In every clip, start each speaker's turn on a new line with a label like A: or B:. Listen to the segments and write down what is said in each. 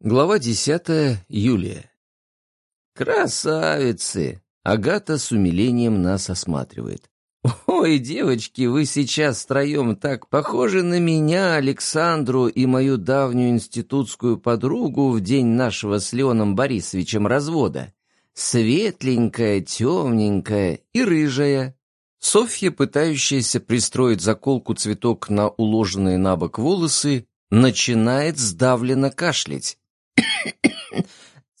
A: Глава десятая. Юлия. «Красавицы!» Агата с умилением нас осматривает. «Ой, девочки, вы сейчас втроем так похожи на меня, Александру и мою давнюю институтскую подругу в день нашего с Леоном Борисовичем развода. Светленькая, темненькая и рыжая». Софья, пытающаяся пристроить заколку цветок на уложенные на бок волосы, начинает сдавленно кашлять.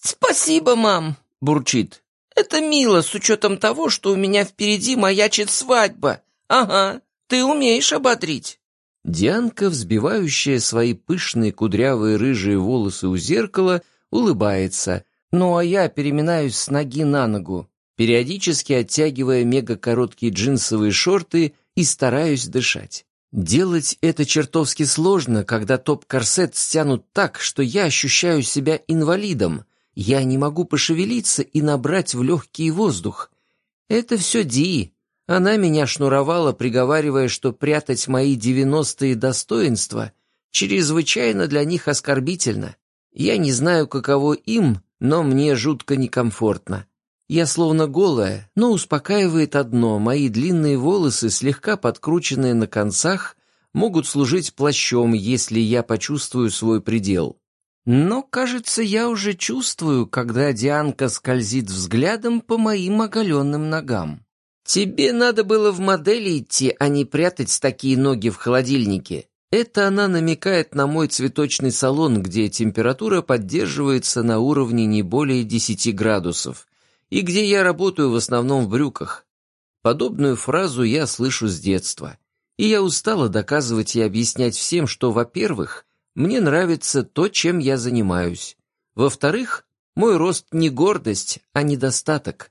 B: «Спасибо, мам!» — бурчит. «Это мило, с учетом того, что у меня впереди маячит свадьба. Ага, ты умеешь ободрить».
A: Дианка, взбивающая свои пышные кудрявые рыжие волосы у зеркала, улыбается. Ну а я переминаюсь с ноги на ногу, периодически оттягивая мега-короткие джинсовые шорты и стараюсь дышать. Делать это чертовски сложно, когда топ-корсет стянут так, что я ощущаю себя инвалидом. Я не могу пошевелиться и набрать в легкий воздух. Это все Ди. Она меня шнуровала, приговаривая, что прятать мои девяностые достоинства чрезвычайно для них оскорбительно. Я не знаю, каково им, но мне жутко некомфортно. Я словно голая, но успокаивает одно, мои длинные волосы, слегка подкрученные на концах, могут служить плащом, если я почувствую свой предел. Но, кажется, я уже чувствую, когда Дианка скользит взглядом по моим оголенным ногам. «Тебе надо было в модели идти, а не прятать такие ноги в холодильнике». Это она намекает на мой цветочный салон, где температура поддерживается на уровне не более 10 градусов и где я работаю в основном в брюках. Подобную фразу я слышу с детства, и я устала доказывать и объяснять всем, что, во-первых, мне нравится то, чем я занимаюсь, во-вторых, мой рост не гордость, а недостаток,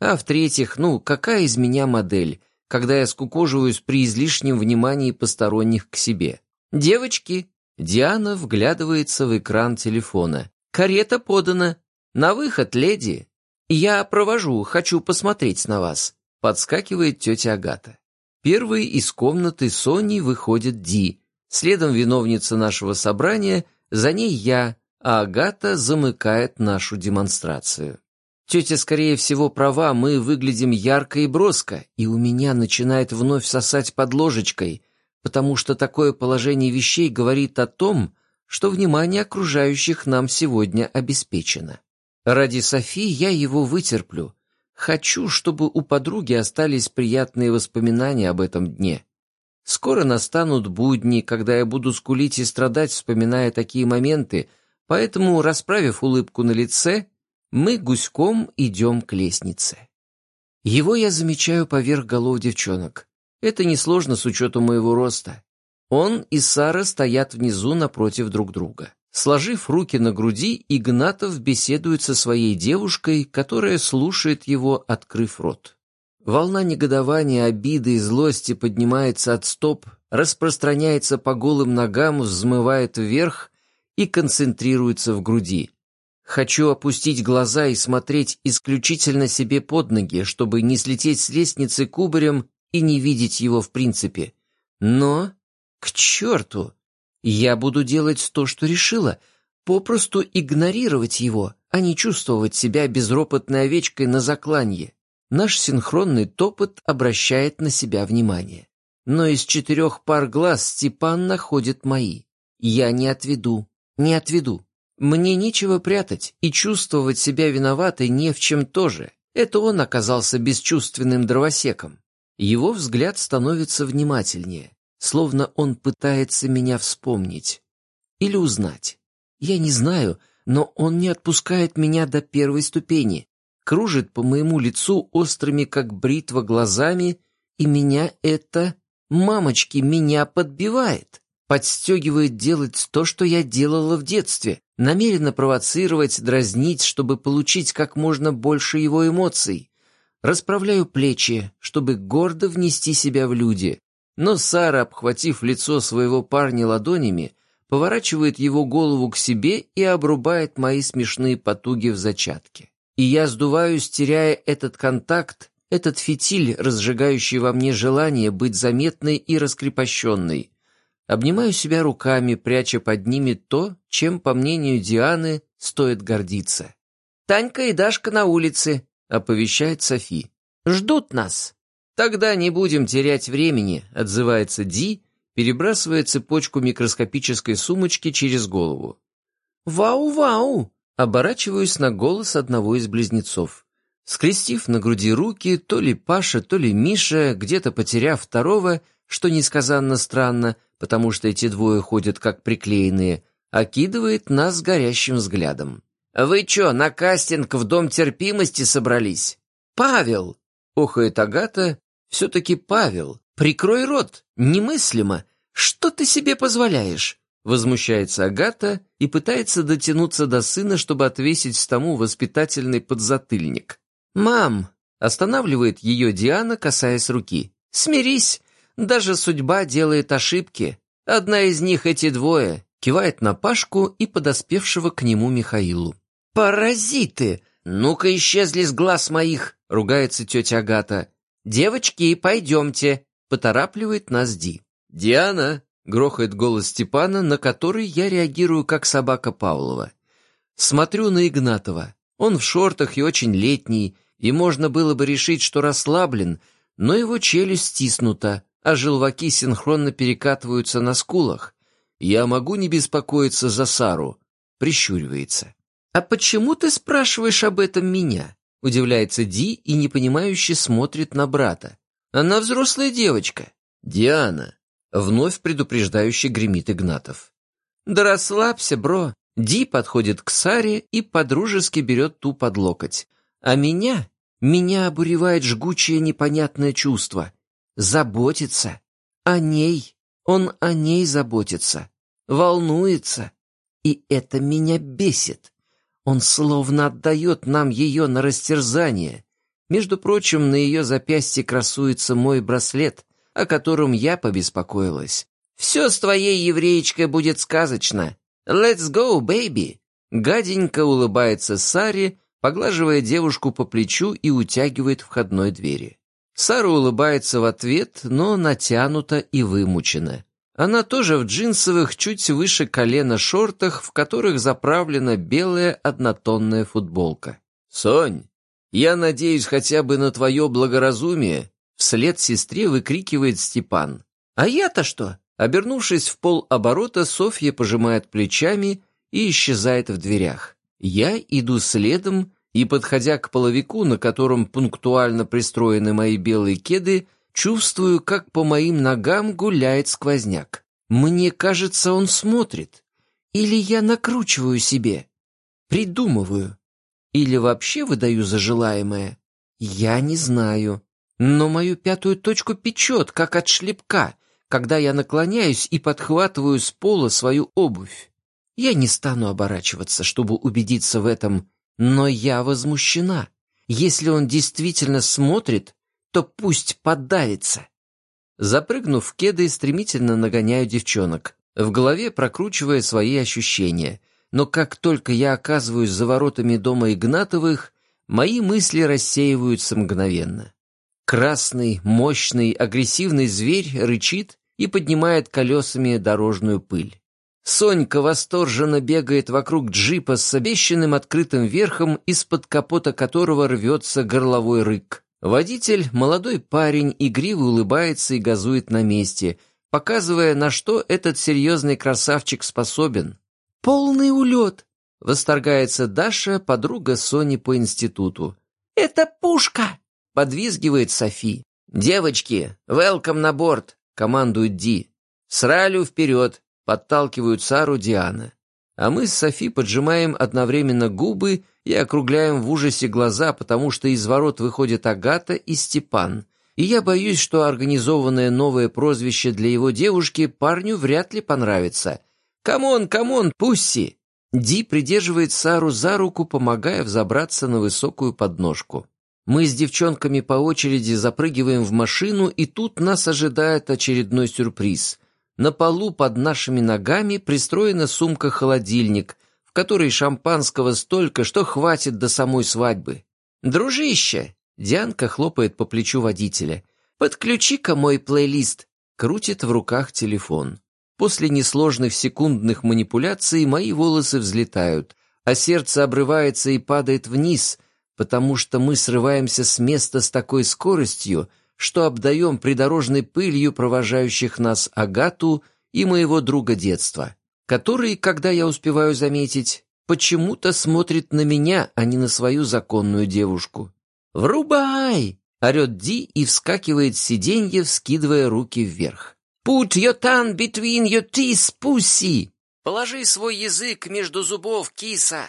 A: а в-третьих, ну, какая из меня модель, когда я скукоживаюсь при излишнем внимании посторонних к себе. «Девочки!» Диана вглядывается в экран телефона. «Карета подана! На выход, леди!» «Я провожу, хочу посмотреть на вас», — подскакивает тетя Агата. Первой из комнаты Сони выходит Ди, следом виновница нашего собрания, за ней я, а Агата замыкает нашу демонстрацию. Тетя, скорее всего, права, мы выглядим ярко и броско, и у меня начинает вновь сосать под ложечкой, потому что такое положение вещей говорит о том, что внимание окружающих нам сегодня обеспечено. Ради Софи я его вытерплю. Хочу, чтобы у подруги остались приятные воспоминания об этом дне. Скоро настанут будни, когда я буду скулить и страдать, вспоминая такие моменты, поэтому, расправив улыбку на лице, мы гуськом идем к лестнице. Его я замечаю поверх голов девчонок. Это несложно с учетом моего роста. Он и Сара стоят внизу напротив друг друга. Сложив руки на груди, Игнатов беседует со своей девушкой, которая слушает его, открыв рот. Волна негодования, обиды и злости поднимается от стоп, распространяется по голым ногам, взмывает вверх и концентрируется в груди. Хочу опустить глаза и смотреть исключительно себе под ноги, чтобы не слететь с лестницы кубарем и не видеть его в принципе. Но... К черту! Я буду делать то, что решила, попросту игнорировать его, а не чувствовать себя безропотной овечкой на закланье. Наш синхронный топот обращает на себя внимание. Но из четырех пар глаз Степан находит мои. Я не отведу, не отведу. Мне нечего прятать, и чувствовать себя виноватой не в чем тоже. Это он оказался бесчувственным дровосеком. Его взгляд становится внимательнее словно он пытается меня вспомнить или узнать. Я не знаю, но он не отпускает меня до первой ступени, кружит по моему лицу острыми, как бритва, глазами, и меня это, мамочки, меня подбивает, подстегивает делать то, что я делала в детстве, намеренно провоцировать, дразнить, чтобы получить как можно больше его эмоций. Расправляю плечи, чтобы гордо внести себя в люди, но Сара, обхватив лицо своего парня ладонями, поворачивает его голову к себе и обрубает мои смешные потуги в зачатке. И я сдуваюсь, теряя этот контакт, этот фитиль, разжигающий во мне желание быть заметной и раскрепощенной. Обнимаю себя руками, пряча под ними то, чем, по мнению Дианы, стоит гордиться.
B: «Танька и Дашка на улице», —
A: оповещает Софи.
B: «Ждут нас».
A: «Тогда не будем терять времени», — отзывается Ди, перебрасывая цепочку микроскопической сумочки через голову.
B: «Вау-вау!»
A: — оборачиваюсь на голос одного из близнецов. Скрестив на груди руки, то ли Паша, то ли Миша, где-то потеряв второго, что несказанно странно, потому что эти двое ходят как приклеенные, окидывает нас горящим взглядом.
B: «Вы чё, на кастинг в Дом терпимости собрались?»
A: «Павел!» — охает Агата. «Все-таки Павел! Прикрой рот! Немыслимо! Что ты себе позволяешь?» Возмущается Агата и пытается дотянуться до сына, чтобы отвесить тому воспитательный подзатыльник.
B: «Мам!»
A: — останавливает ее Диана, касаясь руки.
B: «Смирись! Даже судьба делает ошибки. Одна из них эти двое, кивает на Пашку и подоспевшего к нему Михаилу. «Паразиты! Ну-ка исчезли с глаз моих!» — ругается тетя Агата. «Девочки, пойдемте!» — поторапливает нас Ди.
A: «Диана!» — грохает голос Степана, на который я реагирую как собака Павлова. Смотрю на Игнатова. Он в шортах и очень летний, и можно было бы решить, что расслаблен, но его челюсть стиснута, а желваки синхронно перекатываются на скулах. «Я могу не беспокоиться за Сару?» Прищуривается.
B: «А почему ты спрашиваешь об этом меня?» Удивляется Ди и непонимающе смотрит на брата. «Она взрослая девочка».
A: «Диана!» Вновь предупреждающе гремит Игнатов.
B: «Да расслабься, бро!» Ди подходит к Саре и подружески берет ту под локоть. А меня, меня обуревает жгучее непонятное чувство. Заботится. О ней. Он о ней заботится. Волнуется. И это меня бесит. Он словно отдает нам ее на растерзание. Между прочим, на ее запястье красуется мой браслет, о котором я побеспокоилась. «Все с твоей евреечкой будет сказочно. Let's go, baby!» Гаденько улыбается Саре, поглаживая девушку по плечу и утягивает входной двери. Сара улыбается в ответ, но натянута и вымучена. Она тоже в джинсовых, чуть выше колена шортах, в которых заправлена белая однотонная футболка.
A: «Сонь, я надеюсь хотя бы на твое благоразумие», вслед сестре выкрикивает Степан.
B: «А я-то что?»
A: Обернувшись в пол оборота, Софья пожимает плечами и исчезает в дверях. Я иду следом и, подходя к половику, на котором пунктуально пристроены мои белые кеды, чувствую, как по моим ногам гуляет сквозняк. Мне кажется, он смотрит. Или я накручиваю себе, придумываю. Или вообще выдаю за желаемое. Я не знаю. Но мою пятую точку печет, как от шлепка, когда я наклоняюсь и подхватываю с пола свою обувь. Я не стану оборачиваться, чтобы убедиться в этом, но я возмущена. Если он действительно смотрит, то пусть подавится. Запрыгнув в кеды, стремительно нагоняю девчонок, в голове прокручивая свои ощущения. Но как только я оказываюсь за воротами дома Игнатовых, мои мысли рассеиваются мгновенно. Красный, мощный, агрессивный зверь рычит и поднимает колесами дорожную пыль. Сонька восторженно бегает вокруг джипа с обещанным открытым верхом, из-под капота которого рвется горловой рык. Водитель, молодой парень, игриво улыбается и газует на месте, показывая, на что этот серьезный красавчик способен. «Полный улет!» — восторгается Даша, подруга Сони по институту.
B: «Это пушка!»
A: — подвизгивает Софи. «Девочки, велкам на борт!» — командует Ди. «Сралю вперед!» подталкивают Сару Диана. А мы с Софи поджимаем одновременно губы и округляем в ужасе глаза, потому что из ворот выходят Агата и Степан. И я боюсь, что организованное новое прозвище для его девушки парню вряд ли понравится. «Come on, come on, Pussy!» Ди придерживает Сару за руку, помогая взобраться на высокую подножку. Мы с девчонками по очереди запрыгиваем в машину, и тут нас ожидает очередной сюрприз. На полу под нашими ногами пристроена сумка-холодильник, в которой шампанского столько, что хватит до самой свадьбы. «Дружище!» — Дианка хлопает по плечу водителя. «Подключи-ка мой плейлист!» — крутит в руках телефон. После несложных секундных манипуляций мои волосы взлетают, а сердце обрывается и падает вниз, потому что мы срываемся с места с такой скоростью, что обдаем придорожной пылью провожающих нас Агату и моего друга детства, который, когда я успеваю заметить, почему-то смотрит на меня, а не на свою законную девушку. «Врубай!» — орет Ди и вскакивает с сиденья, вскидывая руки вверх. «Put your tongue between your teeth, pussy!» «Положи свой язык между зубов, киса!»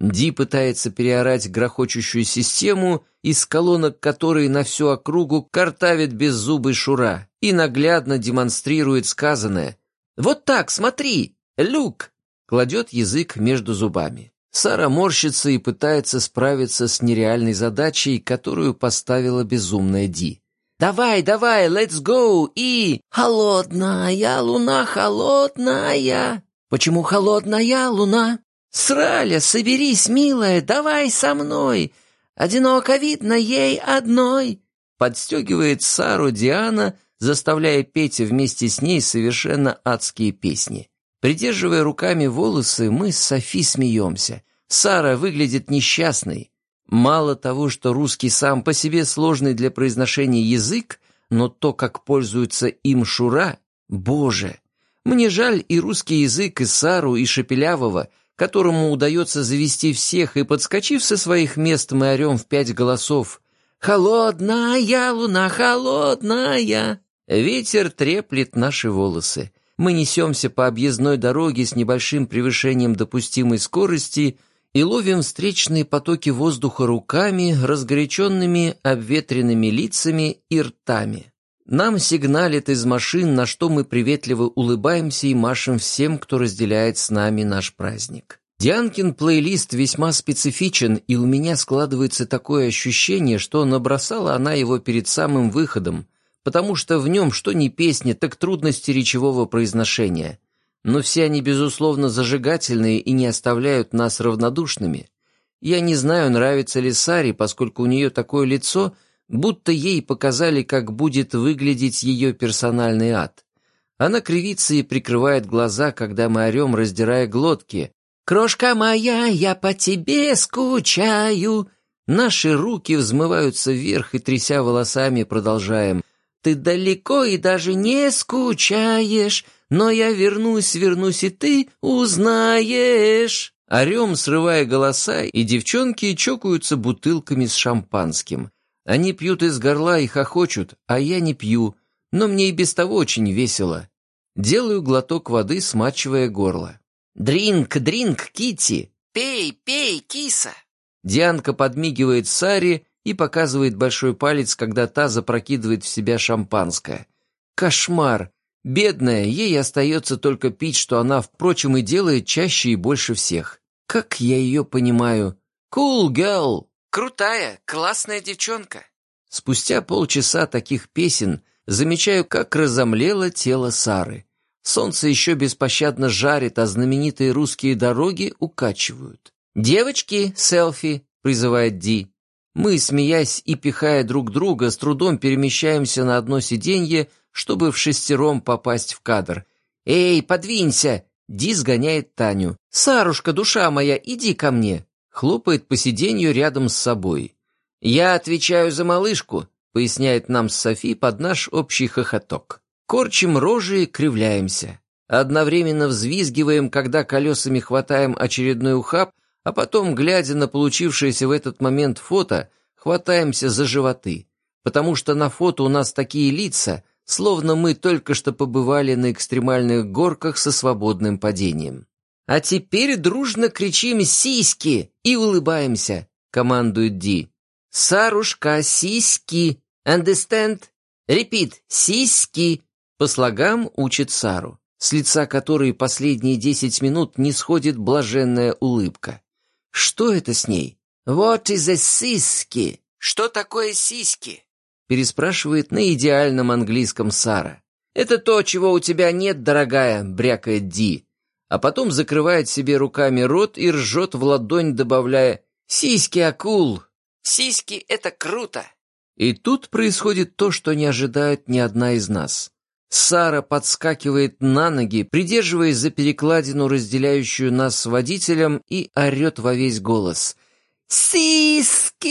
A: Ди пытается переорать грохочущую систему, из колонок которой на всю округу картавит беззубый Шура и наглядно демонстрирует сказанное. «Вот так, смотри! Люк!» Кладет язык между зубами. Сара морщится и пытается справиться с нереальной задачей, которую поставила безумная Ди. «Давай, давай, let's go!» и «Холодная луна, холодная!» «Почему холодная луна?» «Сраля, соберись, милая, давай со мной! Одиноко видно ей одной!» Подстегивает Сару Диана, заставляя петь вместе с ней совершенно адские песни. Придерживая руками волосы, мы с Софи смеемся. Сара выглядит несчастной. Мало того, что русский сам по себе сложный для произношения язык, но то, как пользуется им Шура, боже! Мне жаль и русский язык, и Сару, и Шепелявого, которому удается завести всех, и, подскочив со своих мест, мы орем в пять голосов. «Холодная луна, холодная!» Ветер треплет наши волосы. Мы несемся по объездной дороге с небольшим превышением допустимой скорости и ловим встречные потоки воздуха руками, разгоряченными обветренными лицами и ртами. Нам сигналит из машин, на что мы приветливо улыбаемся и машем всем, кто разделяет с нами наш праздник. Дианкин плейлист весьма специфичен, и у меня складывается такое ощущение, что набросала она его перед самым выходом, потому что в нем что ни песни, так трудности речевого произношения. Но все они, безусловно, зажигательные и не оставляют нас равнодушными. Я не знаю, нравится ли Саре, поскольку у нее такое лицо — будто ей показали, как будет выглядеть ее персональный ад. Она кривится и прикрывает глаза, когда мы орем, раздирая глотки. «Крошка моя, я по тебе скучаю!» Наши руки взмываются вверх и, тряся волосами, продолжаем. «Ты далеко и даже не скучаешь, но я вернусь, вернусь, и ты узнаешь!» Орем, срывая голоса, и девчонки чокаются бутылками с шампанским. Они пьют из горла и хохочут, а я не пью, но мне и без того очень весело. Делаю глоток воды, смачивая горло. «Дринк, дринк, Кити! Пей, пей, киса!» Дианка подмигивает Саре и показывает большой палец, когда та запрокидывает в себя шампанское. Кошмар! Бедная, ей остается только пить, что она, впрочем, и делает чаще и больше всех. Как я ее понимаю? «Cool girl!» Крутая, классная девчонка. Спустя полчаса таких песен замечаю, как разомлело тело Сары. Солнце еще беспощадно жарит, а знаменитые русские дороги укачивают. «Девочки, селфи!» — призывает Ди. Мы, смеясь и пихая друг друга, с трудом перемещаемся на одно сиденье, чтобы в шестером попасть в кадр. «Эй, подвинься!» Ди сгоняет Таню. «Сарушка, душа моя, иди ко мне!» хлопает по сиденью рядом с собой. «Я отвечаю за малышку», — поясняет нам Софи под наш общий хохоток. Корчим рожи и кривляемся. Одновременно взвизгиваем, когда колесами хватаем очередной ухаб, а потом, глядя на получившееся в этот момент фото, хватаемся за животы. Потому что на фото у нас такие лица, словно мы только что побывали на экстремальных горках со свободным падением. «А теперь дружно кричим «сиськи» и улыбаемся», — командует Ди. «Сарушка, сиськи! Understand? Repeat, сиськи!» По слогам учит Сару, с лица которой последние десять минут не сходит блаженная улыбка. Что это с ней? «What is a сиськи?» «Что такое сиськи?» переспрашивает на идеальном английском Сара. «Это то, чего у тебя нет, дорогая», — брякает Ди а потом закрывает себе руками рот и ржет в ладонь, добавляя «Сиськи, акул!» «Сиськи — это круто!» И тут происходит то, что не ожидает ни одна из нас. Сара подскакивает на ноги, придерживаясь за перекладину, разделяющую нас с водителем, и орет во весь голос. «Сиски!»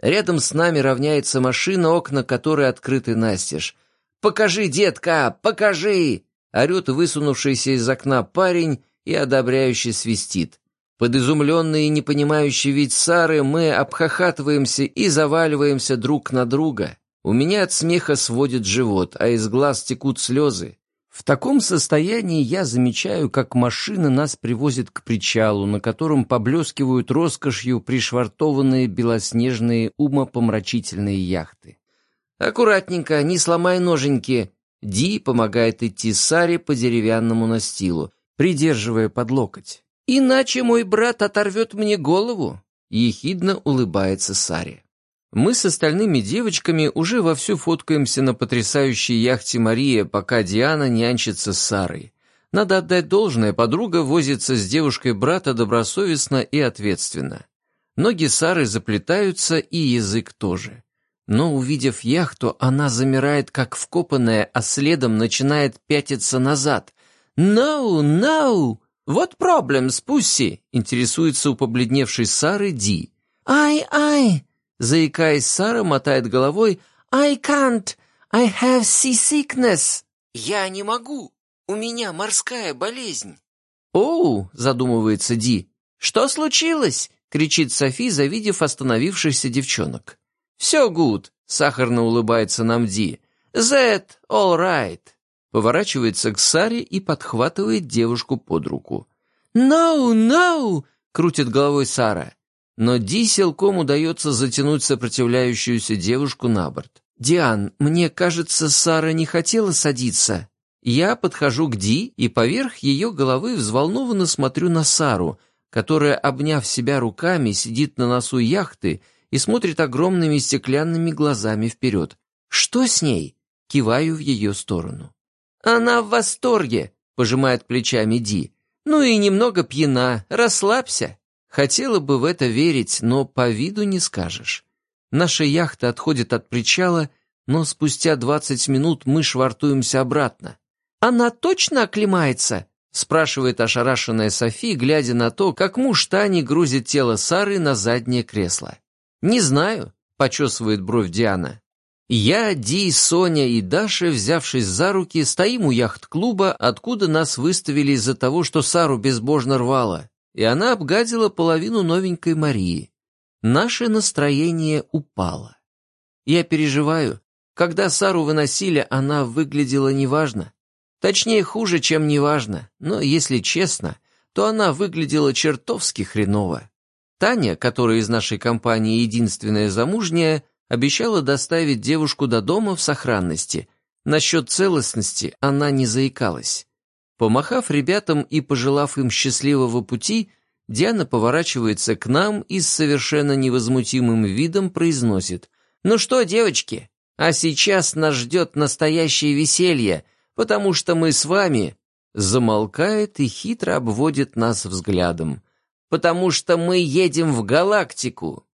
A: Рядом с нами равняется машина, окна которой открыты настежь. «Покажи, детка, покажи!» Орет высунувшийся из окна парень и одобряюще свистит. Под изумленный и непонимающий вид Сары мы обхахатываемся и заваливаемся друг на друга. У меня от смеха сводит живот, а из глаз текут слезы. В таком состоянии я замечаю, как машина нас привозит к причалу, на котором поблескивают роскошью пришвартованные белоснежные умопомрачительные яхты. «Аккуратненько, не сломай ноженьки!» Ди помогает идти Саре по деревянному настилу, придерживая под локоть. «Иначе мой брат оторвет мне голову!» Ехидно улыбается Саре. Мы с остальными девочками уже вовсю фоткаемся на потрясающей яхте «Мария», пока Диана нянчится с Сарой. Надо отдать должное, подруга возится с девушкой брата добросовестно и ответственно. Ноги Сары заплетаются, и язык тоже. Но, увидев яхту, она замирает, как вкопанная, а следом начинает пятиться назад. «No, no! What problems, Пусси?» интересуется у побледневшей Сары Ди. «Ай-ай!» Заикаясь, Сара мотает головой «I can't! I have seasickness!» «Я не могу! У меня морская болезнь!» «Оу!» — задумывается Ди. «Что случилось?» — кричит Софи, завидев остановившихся девчонок. «Все гуд!» — сахарно улыбается нам Ди. «That all right!» Поворачивается к Саре и подхватывает девушку под руку. «No, no!» — крутит головой Сара но Ди силком удается затянуть сопротивляющуюся девушку на борт. «Диан, мне кажется, Сара не хотела садиться». Я подхожу к Ди и поверх ее головы взволнованно смотрю на Сару, которая, обняв себя руками, сидит на носу яхты и смотрит огромными стеклянными глазами вперед. «Что с ней?» — киваю в ее сторону. «Она в восторге!» — пожимает плечами Ди. «Ну и немного пьяна, расслабься!» Хотела бы в это верить, но по виду не скажешь. Наша яхта отходит от причала, но спустя двадцать минут мы швартуемся обратно. «Она точно оклемается?» — спрашивает ошарашенная Софи, глядя на то, как муж Тани грузит тело Сары на заднее кресло. «Не знаю», — почесывает бровь Диана. Я, Ди, Соня и Даша, взявшись за руки, стоим у яхт-клуба, откуда нас выставили из-за того, что Сару безбожно рвало и она обгадила половину новенькой Марии. Наше настроение упало. Я переживаю. Когда Сару выносили, она выглядела неважно. Точнее, хуже, чем неважно. Но, если честно, то она выглядела чертовски хреново. Таня, которая из нашей компании единственная замужняя, обещала доставить девушку до дома в сохранности. Насчет целостности она не заикалась. Помахав ребятам и пожелав им счастливого пути, Диана поворачивается к нам и с совершенно невозмутимым видом произносит «Ну что, девочки, а сейчас нас ждет настоящее веселье, потому что мы с вами...» Замолкает и хитро обводит нас взглядом. «Потому что мы едем в галактику!»